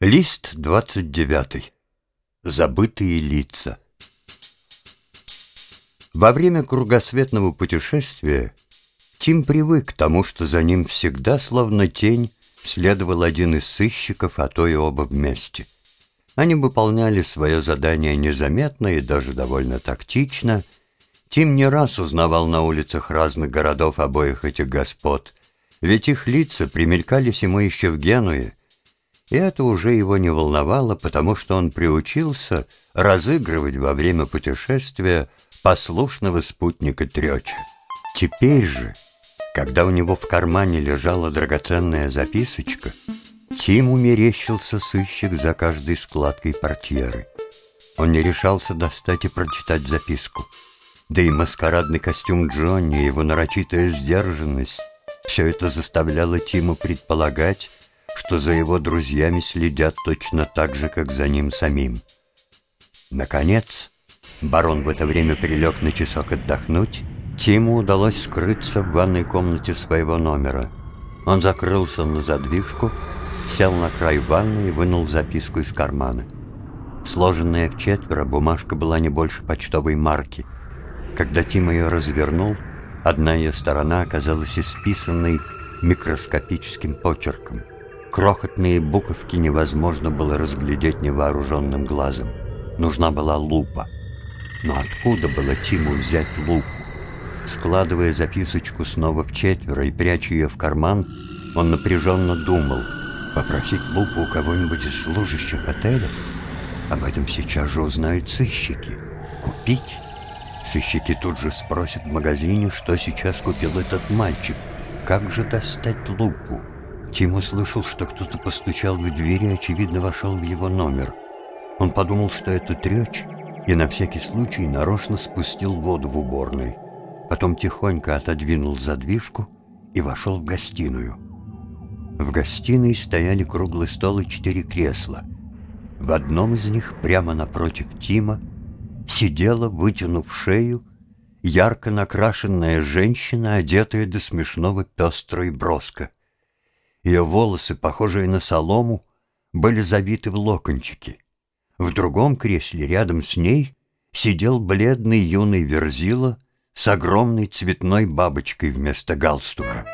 Лист 29. Забытые лица. Во время кругосветного путешествия Тим привык к тому, что за ним всегда, словно тень, следовал один из сыщиков, а то и оба вместе. Они выполняли свое задание незаметно и даже довольно тактично. Тим не раз узнавал на улицах разных городов обоих этих господ, ведь их лица примелькались ему еще в Генуе, это уже его не волновало, потому что он приучился разыгрывать во время путешествия послушного спутника Трёча. Теперь же, когда у него в кармане лежала драгоценная записочка, Тиму мерещился сыщик за каждой складкой портьеры. Он не решался достать и прочитать записку. Да и маскарадный костюм Джонни, его нарочитая сдержанность — все это заставляло Тима предполагать, что за его друзьями следят точно так же, как за ним самим. Наконец, барон в это время прилег на часок отдохнуть, Тиму удалось скрыться в ванной комнате своего номера. Он закрылся на задвижку, сел на край ванны и вынул записку из кармана. Сложенная в четверо, бумажка была не больше почтовой марки. Когда Тим ее развернул, одна ее сторона оказалась исписанной микроскопическим почерком — Крохотные буковки невозможно было разглядеть невооруженным глазом. Нужна была лупа. Но откуда было Тиму взять лупу? Складывая записочку снова в четверо и пряча ее в карман, он напряженно думал, попросить лупу у кого-нибудь из служащих отеля? Об этом сейчас же узнают сыщики. Купить? Сыщики тут же спросят в магазине, что сейчас купил этот мальчик. Как же достать лупу? Тим услышал, что кто-то постучал в дверь и, очевидно, вошел в его номер. Он подумал, что это трёч, и на всякий случай нарочно спустил воду в уборной. Потом тихонько отодвинул задвижку и вошел в гостиную. В гостиной стояли круглый стол и четыре кресла. В одном из них, прямо напротив Тима, сидела, вытянув шею, ярко накрашенная женщина, одетая до смешного пестро и броско. Ее волосы, похожие на солому, были забиты в локончики. В другом кресле рядом с ней сидел бледный юный верзила с огромной цветной бабочкой вместо галстука.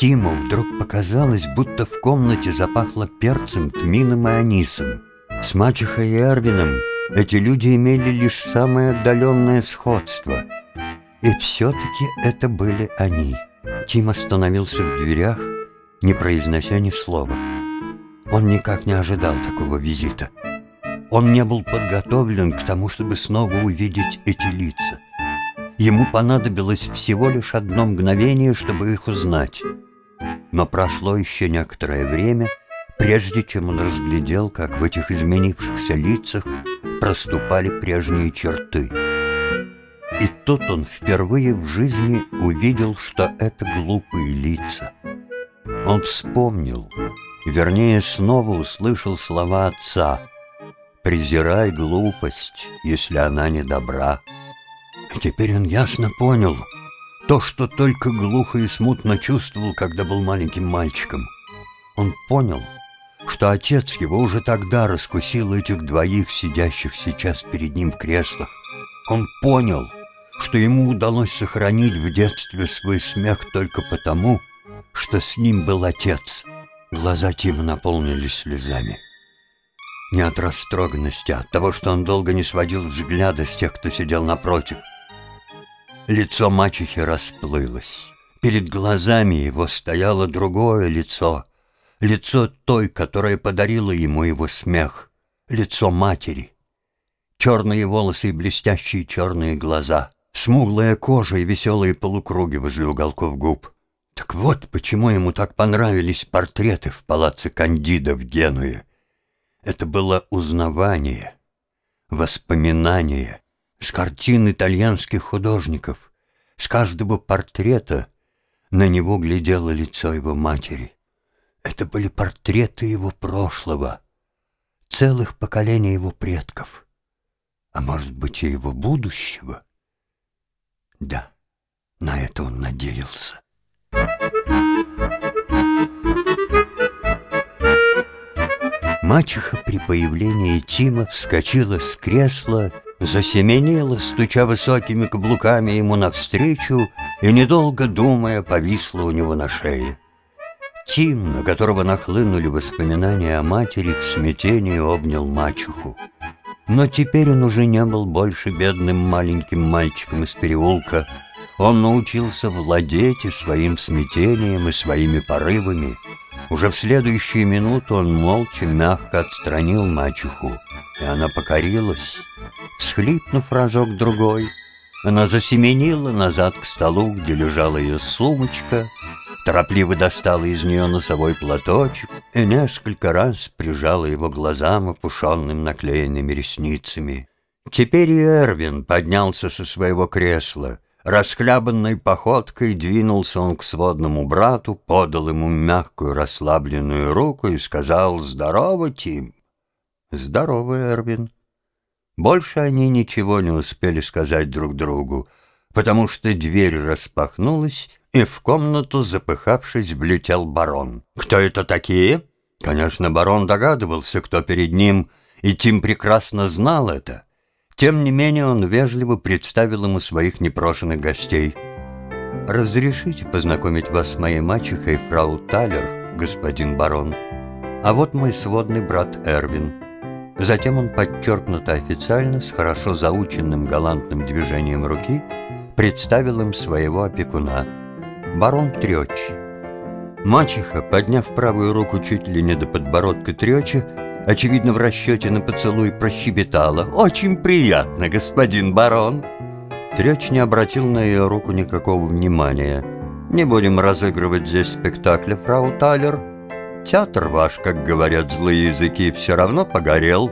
Тиму вдруг показалось, будто в комнате запахло перцем, тмином и анисом. С мачехой и Эрвином эти люди имели лишь самое отдаленное сходство. И все-таки это были они. Тим остановился в дверях, не произнося ни слова. Он никак не ожидал такого визита. Он не был подготовлен к тому, чтобы снова увидеть эти лица. Ему понадобилось всего лишь одно мгновение, чтобы их узнать. Но прошло еще некоторое время, прежде чем он разглядел, как в этих изменившихся лицах проступали прежние черты. И тут он впервые в жизни увидел, что это глупые лица — он вспомнил, вернее, снова услышал слова отца «Презирай глупость, если она не добра». И теперь он ясно понял то, что только глухо и смутно чувствовал, когда был маленьким мальчиком. Он понял, что отец его уже тогда раскусил этих двоих, сидящих сейчас перед ним в креслах. Он понял, что ему удалось сохранить в детстве свой смех только потому, что с ним был отец. Глаза Тима наполнились слезами. Не от растроганности, а от того, что он долго не сводил взгляда с тех, кто сидел напротив. Лицо мачехи расплылось. Перед глазами его стояло другое лицо. Лицо той, которая подарила ему его смех. Лицо матери. Черные волосы и блестящие черные глаза. Смуглая кожа и веселые полукруги возле уголков губ. Так вот, почему ему так понравились портреты в палаце Кандида в Генуе. Это было узнавание, воспоминание с картин итальянских художников. С каждого портрета на него глядело лицо его матери. Это были портреты его прошлого, целых поколений его предков, а может быть и его будущего. Да, на это он надеялся. Мачеха при появлении Тима вскочила с кресла, засеменила, стуча высокими каблуками ему навстречу и, недолго думая, повисла у него на шее. Тим, на которого нахлынули воспоминания о матери, в смятении обнял мачеху. Но теперь он уже не был больше бедным маленьким мальчиком из переулка. Он научился владеть и своим смятением, и своими порывами — уже в следующую минуту он молча, мягко отстранил мачеху, и она покорилась. Всхлипнув разок-другой, она засеменила назад к столу, где лежала ее сумочка, торопливо достала из нее носовой платочек и несколько раз прижала его глазам, опушенным наклеенными ресницами. Теперь и Эрвин поднялся со своего кресла — Расхлябанной походкой двинулся он к сводному брату, подал ему мягкую расслабленную руку и сказал «Здорово, Тим!» «Здорово, Эрвин!» Больше они ничего не успели сказать друг другу, потому что дверь распахнулась, и в комнату, запыхавшись, влетел барон. «Кто это такие?» Конечно, барон догадывался, кто перед ним, и Тим прекрасно знал это. Тем не менее он вежливо представил ему своих непрошенных гостей. «Разрешите познакомить вас с моей мачехой, фрау Талер, господин барон? А вот мой сводный брат Эрвин». Затем он подчеркнуто официально, с хорошо заученным галантным движением руки, представил им своего опекуна, барон Трёч. Мачеха, подняв правую руку чуть ли не до подбородка Трёча, очевидно, в расчете на поцелуй прощебетала. «Очень приятно, господин барон!» Трёч не обратил на ее руку никакого внимания. «Не будем разыгрывать здесь спектакля, фрау Талер. Театр ваш, как говорят злые языки, все равно погорел».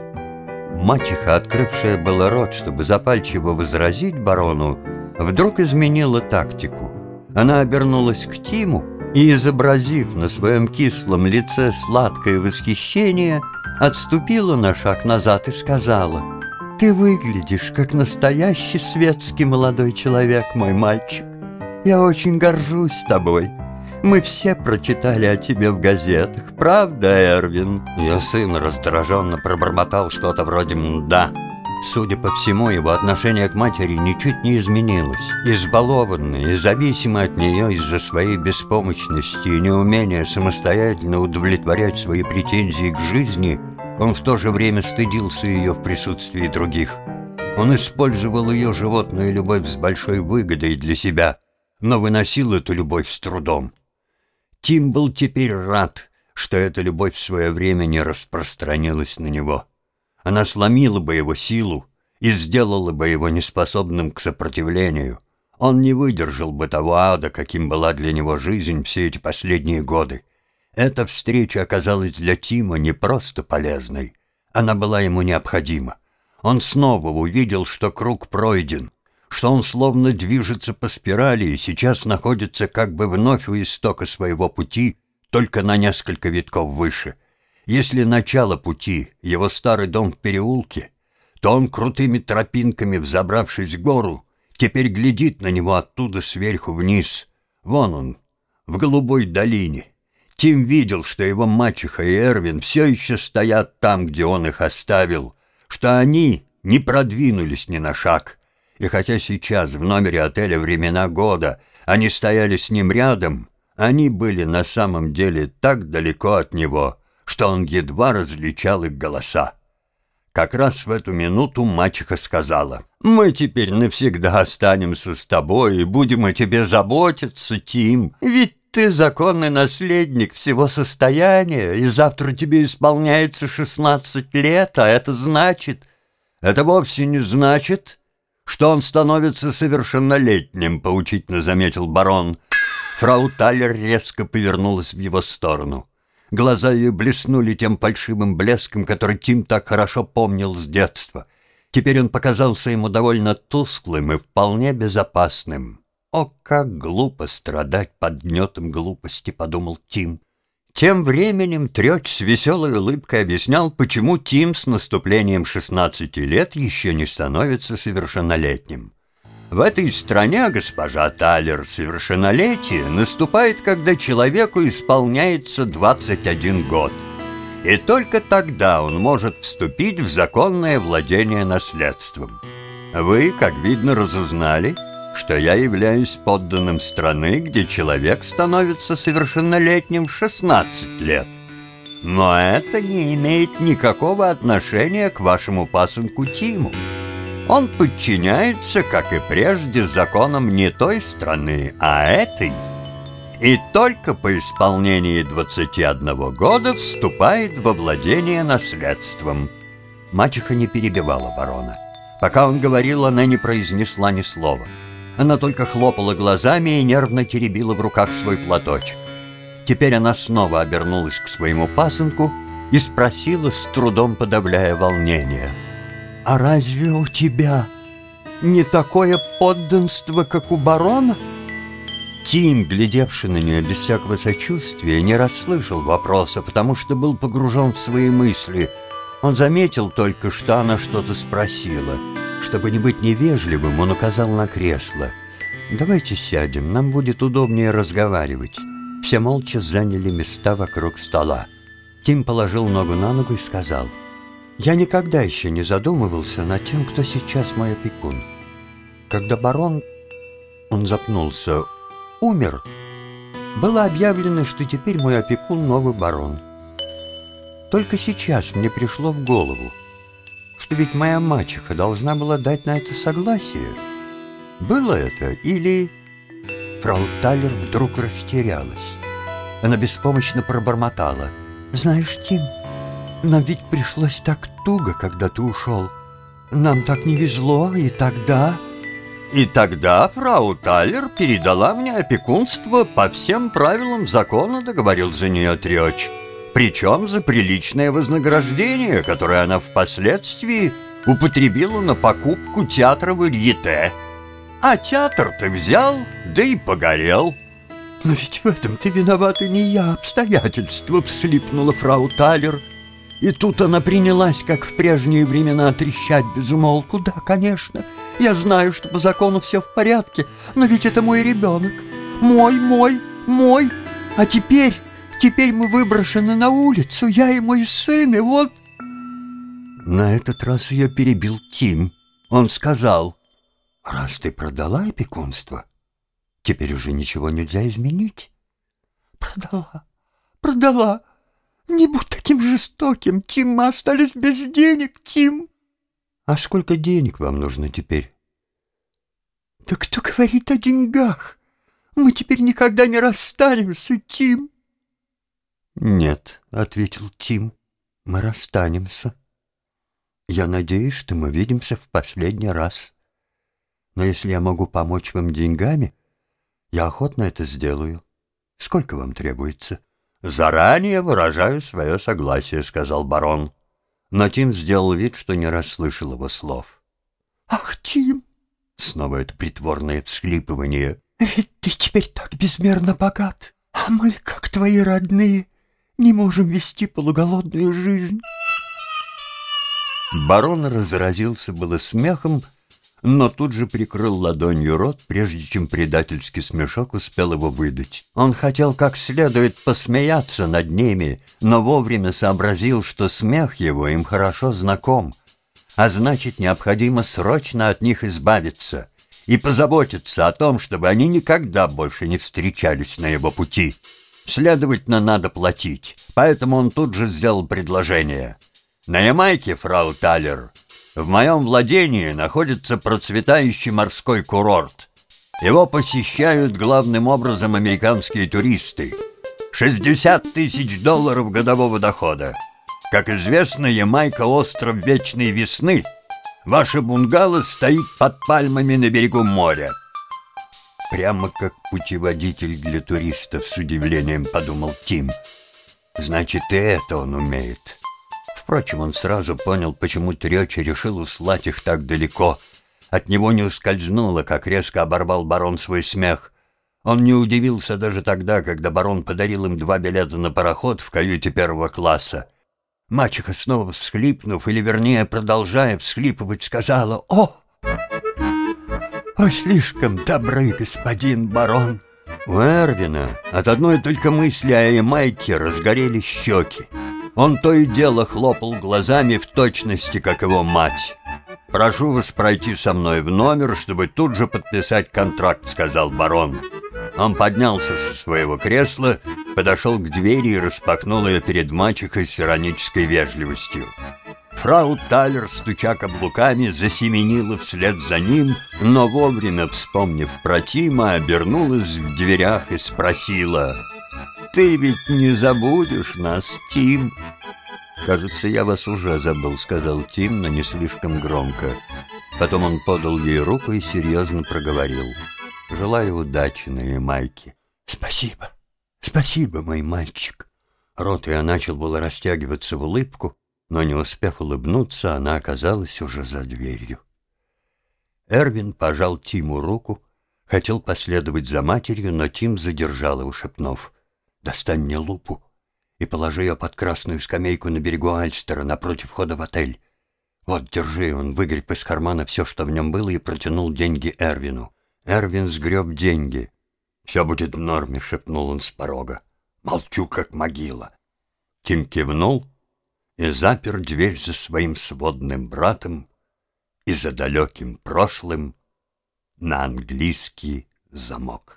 Мачеха, открывшая было рот, чтобы запальчиво возразить барону, вдруг изменила тактику. Она обернулась к Тиму и, изобразив на своем кислом лице сладкое восхищение, отступила на шаг назад и сказала, «Ты выглядишь, как настоящий светский молодой человек, мой мальчик. Я очень горжусь тобой. Мы все прочитали о тебе в газетах, правда, Эрвин?» Ее сын раздраженно пробормотал что-то вроде «да». Судя по всему, его отношение к матери ничуть не изменилось. Избалованный и зависимый от нее из-за своей беспомощности и неумения самостоятельно удовлетворять свои претензии к жизни, он в то же время стыдился ее в присутствии других. Он использовал ее животную любовь с большой выгодой для себя, но выносил эту любовь с трудом. Тим был теперь рад, что эта любовь в свое время не распространилась на него. Она сломила бы его силу и сделала бы его неспособным к сопротивлению. Он не выдержал бы того ада, каким была для него жизнь все эти последние годы. Эта встреча оказалась для Тима не просто полезной, она была ему необходима. Он снова увидел, что круг пройден, что он словно движется по спирали и сейчас находится как бы вновь у истока своего пути, только на несколько витков выше — если начало пути — его старый дом в переулке, то он крутыми тропинками, взобравшись в гору, теперь глядит на него оттуда сверху вниз. Вон он, в голубой долине. Тим видел, что его мачеха и Эрвин все еще стоят там, где он их оставил, что они не продвинулись ни на шаг. И хотя сейчас в номере отеля «Времена года» они стояли с ним рядом, они были на самом деле так далеко от него — что он едва различал их голоса. Как раз в эту минуту мачеха сказала, «Мы теперь навсегда останемся с тобой и будем о тебе заботиться, Тим, ведь ты законный наследник всего состояния, и завтра тебе исполняется шестнадцать лет, а это значит...» «Это вовсе не значит, что он становится совершеннолетним», — поучительно заметил барон. Фрау Талер резко повернулась в его сторону. Глаза ее блеснули тем фальшивым блеском, который Тим так хорошо помнил с детства. Теперь он показался ему довольно тусклым и вполне безопасным. «О, как глупо страдать под гнетом глупости», — подумал Тим. Тем временем Трёч с веселой улыбкой объяснял, почему Тим с наступлением 16 лет еще не становится совершеннолетним. В этой стране, госпожа Талер, совершеннолетие наступает, когда человеку исполняется 21 год. И только тогда он может вступить в законное владение наследством. Вы, как видно, разузнали, что я являюсь подданным страны, где человек становится совершеннолетним в 16 лет. Но это не имеет никакого отношения к вашему пасынку Тиму. Он подчиняется, как и прежде, законам не той страны, а этой. И только по исполнении 21 года вступает во владение наследством. Мачеха не перебивала барона. Пока он говорил, она не произнесла ни слова. Она только хлопала глазами и нервно теребила в руках свой платочек. Теперь она снова обернулась к своему пасынку и спросила, с трудом подавляя волнение. «А разве у тебя не такое подданство, как у барона?» Тим, глядевший на нее без всякого сочувствия, не расслышал вопроса, потому что был погружен в свои мысли. Он заметил только, что она что-то спросила. Чтобы не быть невежливым, он указал на кресло. «Давайте сядем, нам будет удобнее разговаривать». Все молча заняли места вокруг стола. Тим положил ногу на ногу и сказал, «Я никогда еще не задумывался над тем, кто сейчас мой опекун. Когда барон...» Он запнулся. «Умер. Было объявлено, что теперь мой опекун новый барон. Только сейчас мне пришло в голову, что ведь моя мачеха должна была дать на это согласие. Было это или...» Фрау Талер вдруг растерялась. Она беспомощно пробормотала. «Знаешь, Тим, нам ведь пришлось так туго, когда ты ушел. Нам так не везло, и тогда...» И тогда фрау Талер передала мне опекунство по всем правилам закона, договорил за нее Трёч. Причем за приличное вознаграждение, которое она впоследствии употребила на покупку театра в Ирьете. А театр ты взял, да и погорел. «Но ведь в этом ты виновата не я, обстоятельства», — вслипнула фрау Талер. И тут она принялась, как в прежние времена, трещать без умолку. «Да, конечно, я знаю, что по закону все в порядке, но ведь это мой ребенок. Мой, мой, мой. А теперь, теперь мы выброшены на улицу, я и мой сын, и вот...» На этот раз ее перебил Тим. Он сказал, «Раз ты продала опекунство, Теперь уже ничего нельзя изменить. Продала, продала. Не будь таким жестоким, Тим, мы остались без денег, Тим. А сколько денег вам нужно теперь? Да кто говорит о деньгах? Мы теперь никогда не расстанемся, Тим. Нет, — ответил Тим, — мы расстанемся. Я надеюсь, что мы видимся в последний раз. Но если я могу помочь вам деньгами, я охотно это сделаю. Сколько вам требуется? Заранее выражаю свое согласие, сказал барон. Но Тим сделал вид, что не расслышал его слов. Ах, Тим! Снова это притворное всхлипывание. Ведь ты теперь так безмерно богат, а мы, как твои родные, не можем вести полуголодную жизнь. Барон разразился было смехом, но тут же прикрыл ладонью рот, прежде чем предательский смешок успел его выдать. Он хотел как следует посмеяться над ними, но вовремя сообразил, что смех его им хорошо знаком, а значит, необходимо срочно от них избавиться и позаботиться о том, чтобы они никогда больше не встречались на его пути. Следовательно, надо платить, поэтому он тут же сделал предложение. «На Ямайке, фрау Талер, в моем владении находится процветающий морской курорт. Его посещают главным образом американские туристы. 60 тысяч долларов годового дохода. Как известно, Ямайка — остров вечной весны. Ваше бунгало стоит под пальмами на берегу моря. Прямо как путеводитель для туристов, с удивлением подумал Тим. Значит, и это он умеет. Впрочем, он сразу понял, почему Трёча решил услать их так далеко. От него не ускользнуло, как резко оборвал барон свой смех. Он не удивился даже тогда, когда барон подарил им два билета на пароход в каюте первого класса. Мачеха, снова всхлипнув, или вернее, продолжая всхлипывать, сказала «О, вы слишком добры, господин барон!» У Эрвина от одной только мысли о Ямайке разгорели щеки. Он то и дело хлопал глазами в точности, как его мать. «Прошу вас пройти со мной в номер, чтобы тут же подписать контракт», — сказал барон. Он поднялся со своего кресла, подошел к двери и распахнул ее перед мачехой с иронической вежливостью. Фрау Талер, стуча каблуками, засеменила вслед за ним, но вовремя, вспомнив про Тима, обернулась в дверях и спросила, «Ты ведь не забудешь нас, Тим?» «Кажется, я вас уже забыл», — сказал Тим, но не слишком громко. Потом он подал ей руку и серьезно проговорил. «Желаю удачи на Ямайке». «Спасибо, спасибо, мой мальчик». Рот ее начал было растягиваться в улыбку, но не успев улыбнуться, она оказалась уже за дверью. Эрвин пожал Тиму руку, хотел последовать за матерью, но Тим задержал его, шепнув. «Достань мне лупу и положи ее под красную скамейку на берегу Альстера напротив входа в отель. Вот, держи». Он выгреб из кармана все, что в нем было, и протянул деньги Эрвину. Эрвин сгреб деньги. «Все будет в норме», — шепнул он с порога. «Молчу, как могила». Тим кивнул — и запер дверь за своим сводным братом и за далеким прошлым на английский замок.